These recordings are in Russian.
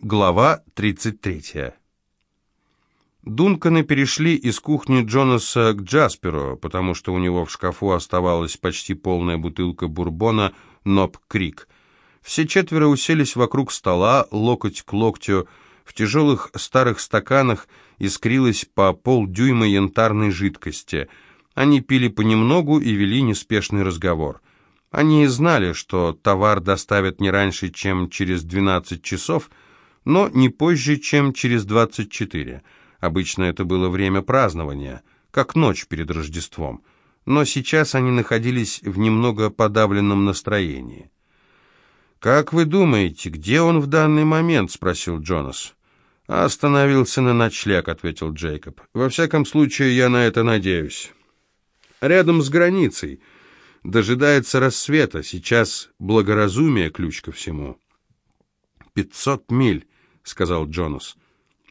Глава 33. Дунканы перешли из кухни Джонаса к Джасперу, потому что у него в шкафу оставалась почти полная бутылка бурбона «Ноб Крик». Все четверо уселись вокруг стола, локоть к локтю. В тяжелых старых стаканах искрилась по полдюйма янтарной жидкости. Они пили понемногу и вели неспешный разговор. Они знали, что товар доставят не раньше, чем через 12 часов – но не позже, чем через 24. Обычно это было время празднования, как ночь перед Рождеством. Но сейчас они находились в немного подавленном настроении. «Как вы думаете, где он в данный момент?» — спросил Джонас. «Остановился на ночлег», — ответил Джейкоб. «Во всяком случае, я на это надеюсь. Рядом с границей. Дожидается рассвета. Сейчас благоразумие ключ ко всему». «Пятьсот миль сказал Джонас.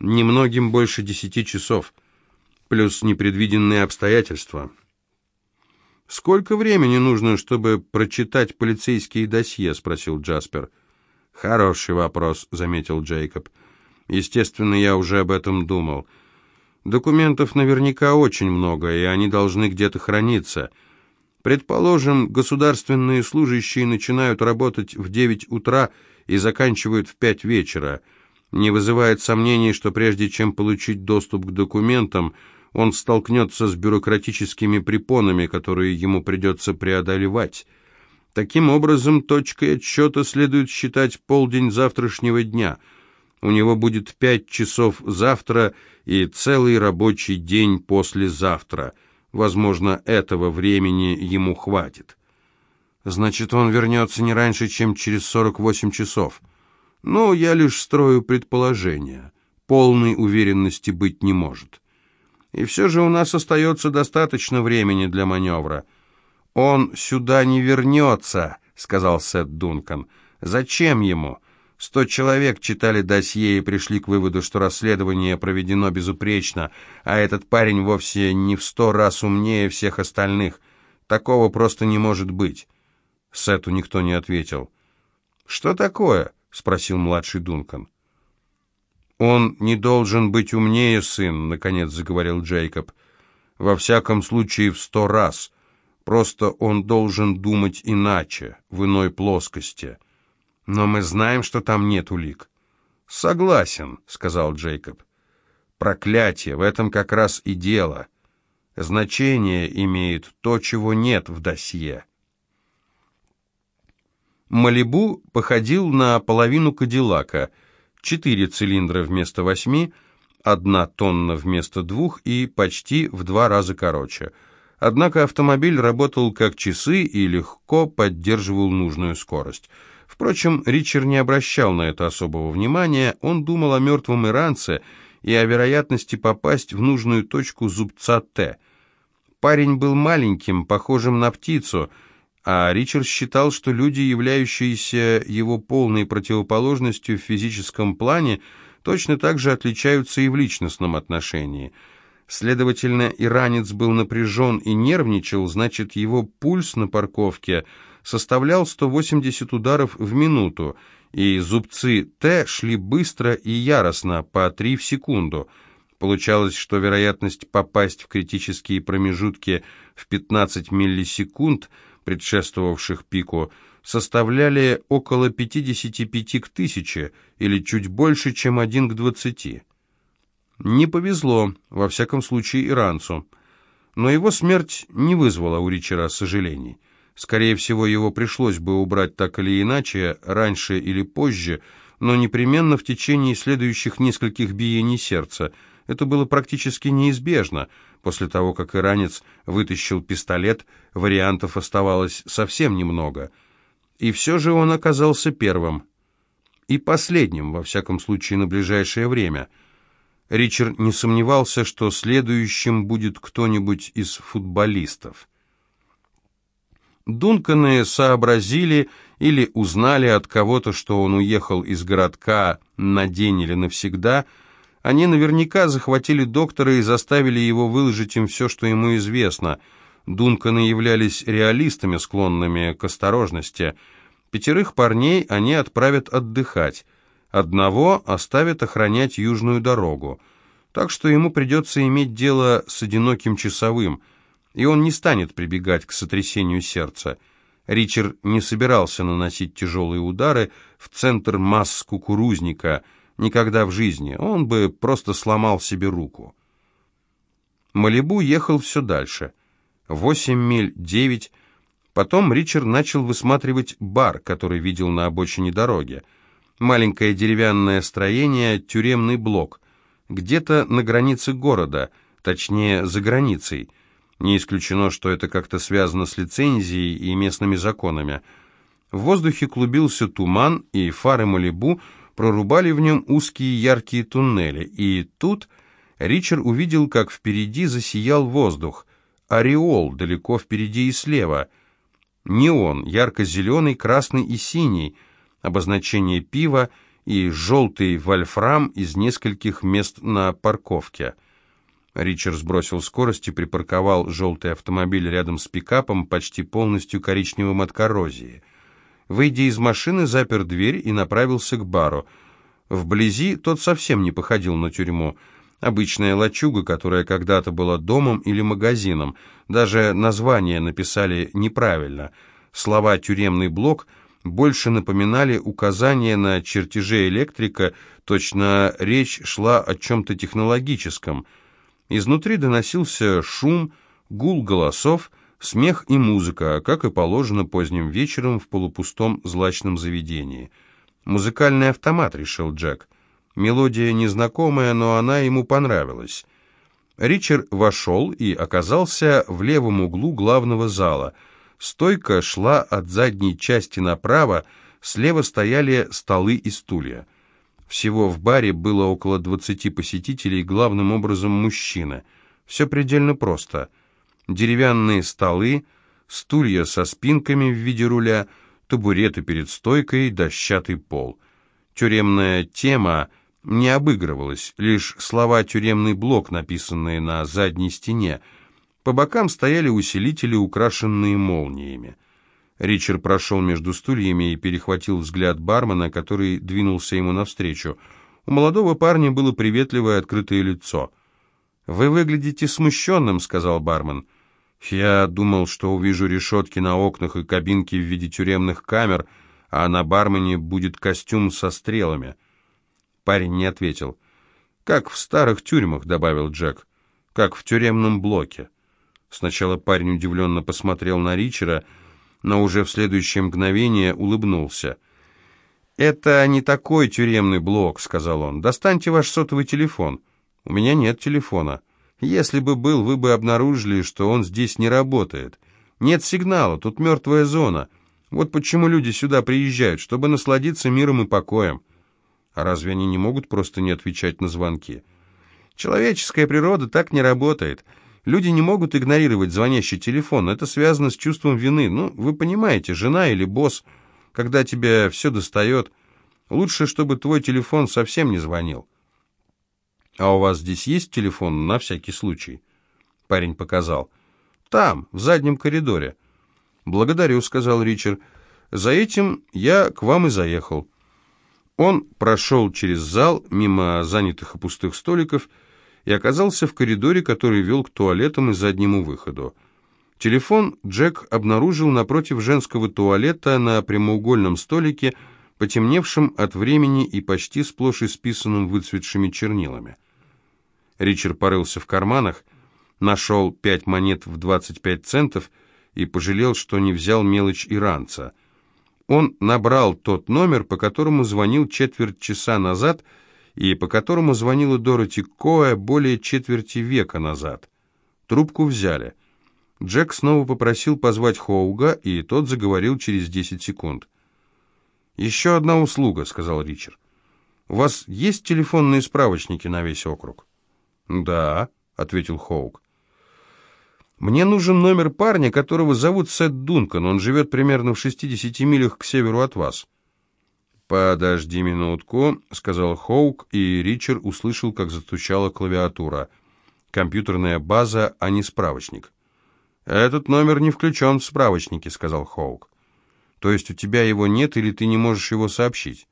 «Немногим больше десяти часов, плюс непредвиденные обстоятельства». «Сколько времени нужно, чтобы прочитать полицейские досье?» — спросил Джаспер. «Хороший вопрос», — заметил Джейкоб. «Естественно, я уже об этом думал. Документов наверняка очень много, и они должны где-то храниться. Предположим, государственные служащие начинают работать в девять утра и заканчивают в пять вечера». Не вызывает сомнений, что прежде чем получить доступ к документам, он столкнется с бюрократическими препонами, которые ему придется преодолевать. Таким образом, точкой отсчета следует считать полдень завтрашнего дня. У него будет пять часов завтра и целый рабочий день послезавтра. Возможно, этого времени ему хватит. Значит, он вернется не раньше, чем через 48 часов. Но я лишь строю предположения. Полной уверенности быть не может. И все же у нас остается достаточно времени для маневра. «Он сюда не вернется», — сказал Сет Дункан. «Зачем ему?» Сто человек читали досье и пришли к выводу, что расследование проведено безупречно, а этот парень вовсе не в сто раз умнее всех остальных. Такого просто не может быть. Сету никто не ответил. «Что такое?» Спросил младший Дункан. «Он не должен быть умнее, сын», — наконец заговорил Джейкоб. «Во всяком случае, в сто раз. Просто он должен думать иначе, в иной плоскости. Но мы знаем, что там нет улик». «Согласен», — сказал Джейкоб. «Проклятие, в этом как раз и дело. Значение имеет то, чего нет в досье». Малибу походил на половину Кадиллака. Четыре цилиндра вместо восьми, одна тонна вместо двух и почти в два раза короче. Однако автомобиль работал как часы и легко поддерживал нужную скорость. Впрочем, Ричард не обращал на это особого внимания, он думал о мертвом иранце и о вероятности попасть в нужную точку зубца Т. Парень был маленьким, похожим на птицу – а Ричард считал, что люди, являющиеся его полной противоположностью в физическом плане, точно так же отличаются и в личностном отношении. Следовательно, иранец был напряжен и нервничал, значит, его пульс на парковке составлял 180 ударов в минуту, и зубцы Т шли быстро и яростно, по 3 в секунду. Получалось, что вероятность попасть в критические промежутки в 15 миллисекунд – предшествовавших пику, составляли около 55 к тысяче, или чуть больше, чем один к 20. Не повезло, во всяком случае, иранцу. Но его смерть не вызвала у Ричера сожалений. Скорее всего, его пришлось бы убрать так или иначе, раньше или позже, но непременно в течение следующих нескольких биений сердца. Это было практически неизбежно – После того, как иранец вытащил пистолет, вариантов оставалось совсем немного. И все же он оказался первым. И последним, во всяком случае, на ближайшее время. Ричард не сомневался, что следующим будет кто-нибудь из футболистов. Дунканы сообразили или узнали от кого-то, что он уехал из городка на день или навсегда – они наверняка захватили доктора и заставили его выложить им все, что ему известно. Дунканы являлись реалистами, склонными к осторожности. Пятерых парней они отправят отдыхать. Одного оставят охранять южную дорогу, так что ему придется иметь дело с одиноким часовым, и он не станет прибегать к сотрясению сердца. Ричард не собирался наносить тяжелые удары в центр масс кукурузника, никогда в жизни, он бы просто сломал себе руку. Малибу ехал все дальше. Восемь миль, девять. Потом Ричард начал высматривать бар, который видел на обочине дороги. Маленькое деревянное строение, тюремный блок. Где-то на границе города, точнее, за границей. Не исключено, что это как-то связано с лицензией и местными законами. В воздухе клубился туман, и фары Малибу прорубали в нем узкие яркие туннели. И тут Ричард увидел, как впереди засиял воздух. Ореол далеко впереди и слева. Неон, ярко-зеленый, красный и синий. Обозначение пива и желтый вольфрам из нескольких мест на парковке. Ричард сбросил скорость и припарковал желтый автомобиль рядом с пикапом, почти полностью коричневым от коррозии. Выйдя из машины, запер дверь и направился к бару. Вблизи тот совсем не походил на тюрьму. Обычная лачуга, которая когда-то была домом или магазином. Даже название написали неправильно. Слова «тюремный блок» больше напоминали указания на чертеже электрика, точно речь шла о чем-то технологическом. Изнутри доносился шум, гул голосов, смех и музыка, как и положено поздним вечером в полупустом злачном заведении. «Музыкальный автомат», — решил Джек. Мелодия незнакомая, но она ему понравилась. Ричард вошел и оказался в левом углу главного зала. Стойка шла от задней части направо, слева стояли столы и стулья. Всего в баре было около двадцати посетителей, главным образом мужчины. Все предельно просто. Деревянные столы, стулья со спинками в виде руля, табуреты перед стойкой, дощатый пол. Тюремная тема не обыгрывалось, лишь слова «тюремный блок», написанные на задней стене. По бокам стояли усилители, украшенные молниями. Ричард прошел между стульями и перехватил взгляд бармена, который двинулся ему навстречу. У молодого парня было приветливое открытое лицо. «Вы выглядите смущенным», — сказал бармен. «Я думал, что увижу решетки на окнах и кабинки в виде тюремных камер, а на бармене будет костюм со стрелами». Парень не ответил. «Как в старых тюрьмах», — добавил Джек. «Как в тюремном блоке». Сначала парень удивленно посмотрел на Ричера, но уже в следующее мгновение улыбнулся. «Это не такой тюремный блок», — сказал он. «Достаньте ваш сотовый телефон». «У меня нет телефона». «Если бы был, вы бы обнаружили, что он здесь не работает. Нет сигнала, тут мертвая зона. Вот почему люди сюда приезжают, чтобы насладиться миром и покоем». А разве они не могут просто не отвечать на звонки? Человеческая природа так не работает. Люди не могут игнорировать звонящий телефон. Это связано с чувством вины. Ну, вы понимаете, жена или босс, когда тебя все достает, лучше, чтобы твой телефон совсем не звонил. А у вас здесь есть телефон на всякий случай? Парень показал. Там, в заднем коридоре. Благодарю, сказал Ричард. За этим я к вам и заехал. Он прошел через зал, мимо занятых и пустых столиков, и оказался в коридоре, который вел к туалетам и заднему выходу. Телефон Джек обнаружил напротив женского туалета на прямоугольном столике, потемневшем от времени и почти сплошь исписанным выцветшими чернилами. Ричард порылся в карманах, нашел пять монет в 25 центов и пожалел, что не взял мелочь иранца — он набрал тот номер, по которому звонил четверть часа назад и по которому звонила Дороти Коэ более четверти века назад. Трубку взяли. Джек снова попросил позвать Хоуга, и тот заговорил через 10 секунд. «Еще одна услуга», — сказал Ричард. «У вас есть телефонные справочники на весь округ?» «Да», — ответил Хоуг. Мне нужен номер парня, которого зовут Сет Дункан. Он живет примерно в 60 милях к северу от вас». «Подожди минутку», — сказал Хоук, и Ричард услышал, как застучала клавиатура. «Компьютерная база, а не справочник». «Этот номер не включен в справочники», — сказал Хоук. «То есть у тебя его нет или ты не можешь его сообщить?»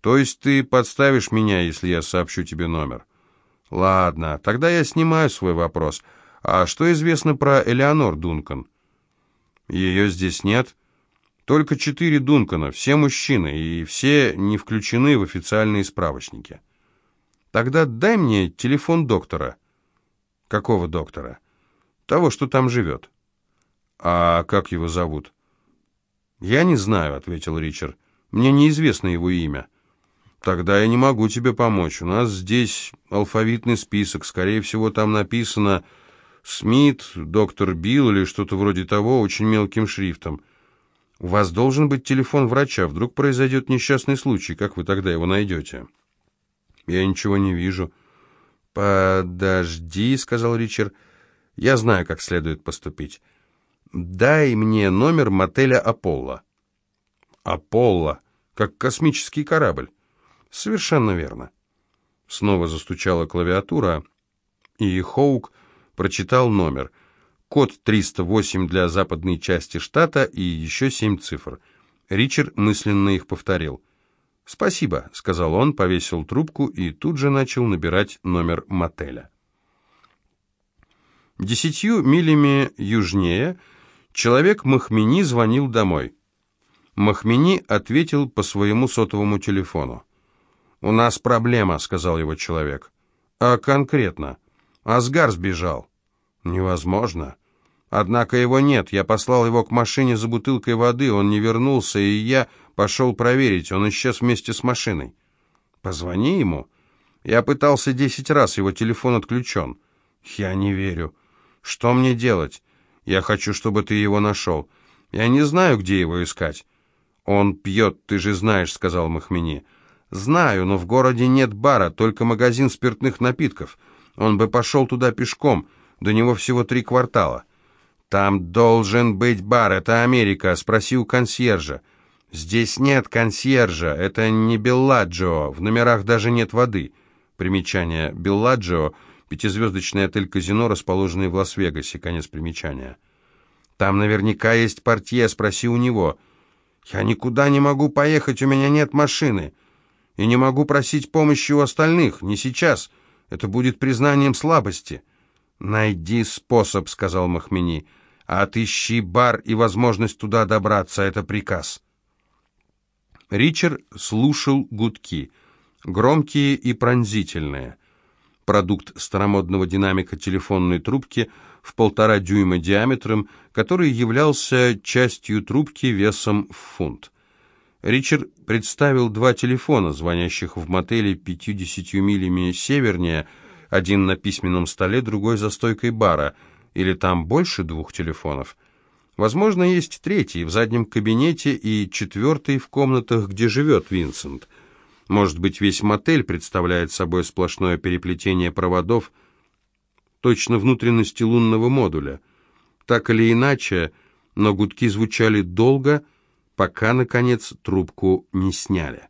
То есть ты подставишь меня, если я сообщу тебе номер? Ладно, тогда я снимаю свой вопрос. А что известно про Элеонор Дункан? Ее здесь нет. Только четыре Дункана, все мужчины, и все не включены в официальные справочники. Тогда дай мне телефон доктора. Какого доктора? Того, что там живет. А как его зовут? Я не знаю, ответил Ричард. Мне неизвестно его имя. Тогда я не могу тебе помочь. У нас здесь алфавитный список. Скорее всего, там написано «Смит», «Доктор Билл» или что-то вроде того, очень мелким шрифтом. У вас должен быть телефон врача. Вдруг произойдет несчастный случай. Как вы тогда его найдете? Я ничего не вижу. «Подожди», — сказал Ричард. «Я знаю, как следует поступить. Дай мне номер мотеля «Аполло». «Аполло», как космический корабль. «Совершенно верно». Снова застучала клавиатура, и Хоук прочитал номер. Код 308 для западной части штата и еще семь цифр. Ричард мысленно их повторил. «Спасибо», — сказал он, повесил трубку и тут же начал набирать номер мотеля. Десятью милями южнее человек Махмени звонил домой. Махмени ответил по своему сотовому телефону. «У нас проблема», — сказал его человек. «А конкретно?» «Асгар сбежал». «Невозможно». «Однако его нет. Я послал его к машине за бутылкой воды, он не вернулся, и я пошел проверить. Он исчез вместе с машиной». «Позвони ему». «Я пытался десять раз, его телефон отключен». «Я не верю. Что мне делать? Я хочу, чтобы ты его нашел. Я не знаю, где его искать». «Он пьет, ты же знаешь», — сказал Махмени. «Знаю, но в городе нет бара, только магазин спиртных напитков. Он бы пошел туда пешком, до него всего три квартала». «Там должен быть бар, это Америка», — спроси у консьержа. «Здесь нет консьержа, это не Белладжио, в номерах даже нет воды». Примечание «Белладжио» — пятизвездочный отель-казино, расположенный в Лас-Вегасе, конец примечания. «Там наверняка есть портье, спроси у него». «Я никуда не могу поехать, у меня нет машины» и не могу просить помощи у остальных, не сейчас. Это будет признанием слабости». «Найди способ», — сказал Махмени. «Отыщи бар и возможность туда добраться, это приказ». Ричард слушал гудки, громкие и пронзительные. Продукт старомодного динамика телефонной трубки в полтора дюйма диаметром, который являлся частью трубки весом в фунт. Ричард представил два телефона, звонящих в мотеле 50 милями севернее, один на письменном столе, другой за стойкой бара. Или там больше двух телефонов? Возможно, есть третий в заднем кабинете и четвертый в комнатах, где живет Винсент. Может быть, весь мотель представляет собой сплошное переплетение проводов, точно внутренности лунного модуля. Так или иначе, но гудки звучали долго, пока, наконец, трубку не сняли.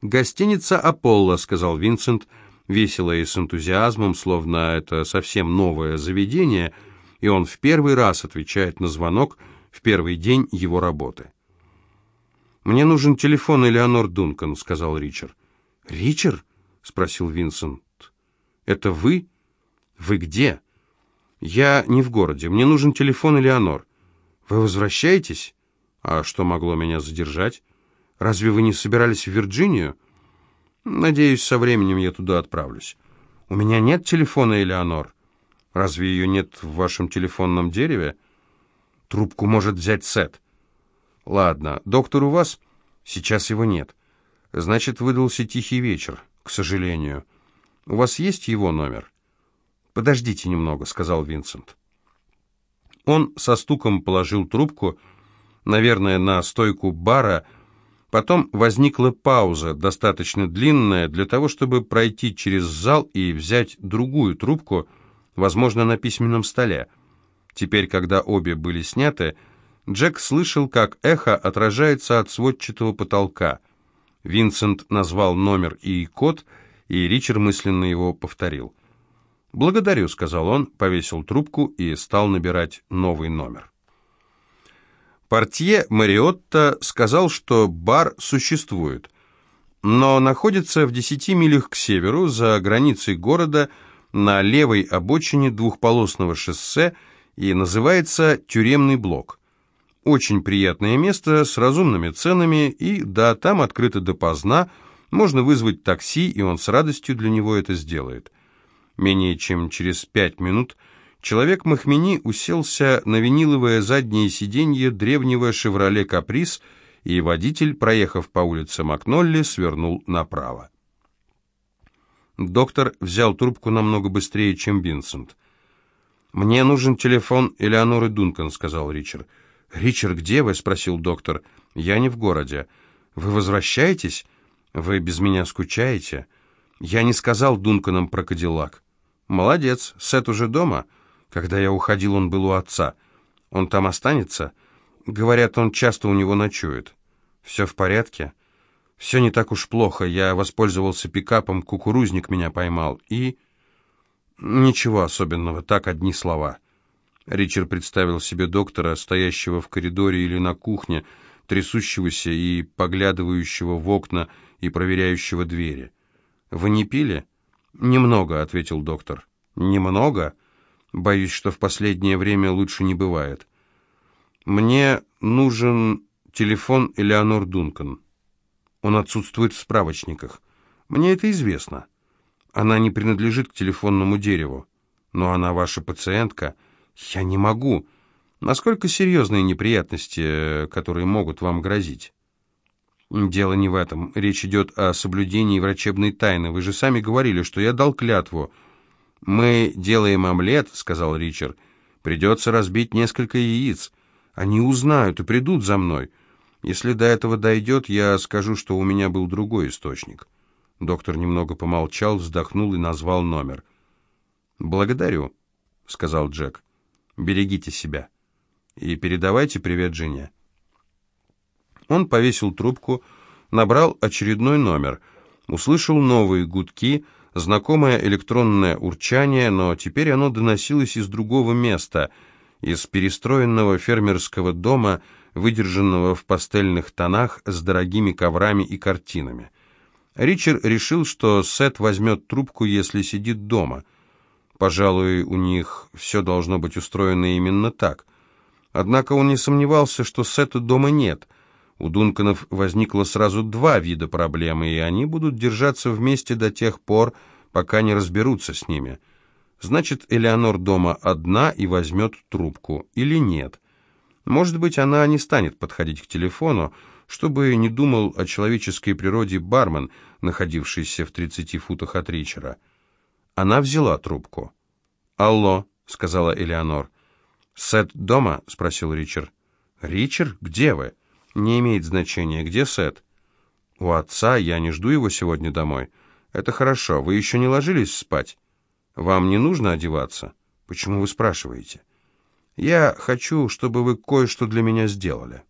«Гостиница «Аполло», — сказал Винсент, весело и с энтузиазмом, словно это совсем новое заведение, и он в первый раз отвечает на звонок в первый день его работы. «Мне нужен телефон Элеонор Дункан», — сказал Ричард. «Ричард?» — спросил Винсент. «Это вы? Вы где?» «Я не в городе. Мне нужен телефон Элеонор. Вы возвращаетесь?» А что могло меня задержать? Разве вы не собирались в Вирджинию? Надеюсь, со временем я туда отправлюсь. У меня нет телефона Элеонор. Разве ее нет в вашем телефонном дереве? Трубку может взять Сет. Ладно, доктор у вас? Сейчас его нет. Значит, выдался тихий вечер, к сожалению. У вас есть его номер? Подождите немного, сказал Винсент. Он со стуком положил трубку наверное, на стойку бара. Потом возникла пауза, достаточно длинная, для того, чтобы пройти через зал и взять другую трубку, возможно, на письменном столе. Теперь, когда обе были сняты, Джек слышал, как эхо отражается от сводчатого потолка. Винсент назвал номер и код, и Ричард мысленно его повторил. «Благодарю», — сказал он, повесил трубку и стал набирать новый номер. Портье Мариотта сказал, что бар существует. но находится в десяти милях к северу, за границей города, на левой обочине двухполосного шоссе и называется «Тюремный блок». Очень приятное место с разумными ценами, и да, там открыто допоздна, можно вызвать такси, и он с радостью для него это сделает. Менее чем через пять минут человек Махмени уселся на виниловое заднее сиденье древнего «Шевроле Каприз», и водитель, проехав по улице Макнолли, свернул направо. Доктор взял трубку намного быстрее, чем Винсент. «Мне нужен телефон Элеоноры Дункан», — сказал Ричард. «Ричард, где вы?» — спросил доктор. «Я не в городе. Вы возвращаетесь? Вы без меня скучаете?» «Я не сказал Дунканам про Кадиллак». «Молодец. Сет уже дома?» «Когда я уходил, он был у отца. Он там останется?» «Говорят, он часто у него ночует». «Все в порядке?» «Все не так уж плохо. Я воспользовался пикапом, кукурузник меня поймал. И...» «Ничего особенного, так одни слова». Ричард представил себе доктора, стоящего в коридоре или на кухне, трясущегося и поглядывающего в окна и проверяющего двери. «Вы не пили?» «Немного», — ответил доктор. «Немного?» «Боюсь, что в последнее время лучше не бывает». «Мне нужен телефон Элеонор Дункан. Он отсутствует в справочниках. Мне это известно. Она не принадлежит к телефонному дереву. Но она ваша пациентка». «Я не могу. Насколько серьезные неприятности, э, которые могут вам грозить?» «Дело не в этом. Речь идет о соблюдении врачебной тайны. Вы же сами говорили, что я дал клятву». «Мы делаем омлет», — сказал Ричард. «Придется разбить несколько яиц. Они узнают и придут за мной. Если до этого дойдет, я скажу, что у меня был другой источник». Доктор немного помолчал, вздохнул и назвал номер. «Благодарю», — сказал Джек. Берегите себя. И передавайте привет жене. Он повесил трубку, набрал очередной номер, услышал новые гудки, знакомое электронное урчание, но теперь оно доносилось из другого места, из перестроенного фермерского дома, выдержанного в пастельных тонах с дорогими коврами и картинами. Ричард решил, что Сет возьмет трубку, если сидит дома – Пожалуй, у них все должно быть устроено именно так. Однако он не сомневался, что Сета дома нет. У Дунканов возникло сразу два вида проблемы, и они будут держаться вместе до тех пор, пока не разберутся с ними. Значит, Элеонор дома одна и возьмет трубку, или нет? Может быть, она не станет подходить к телефону, чтобы не думал о человеческой природе бармен, находившийся в 30 футах от Ричера. Она взяла трубку. «Алло», — сказала Элеонор. «Сет дома?» — спросил Ричард. «Ричард? Где вы?» «Не имеет значения. Где Сет?» «У отца. Я не жду его сегодня домой». «Это хорошо. Вы еще не ложились спать?» «Вам не нужно одеваться?» «Почему вы спрашиваете?» «Я хочу, чтобы вы кое-что для меня сделали».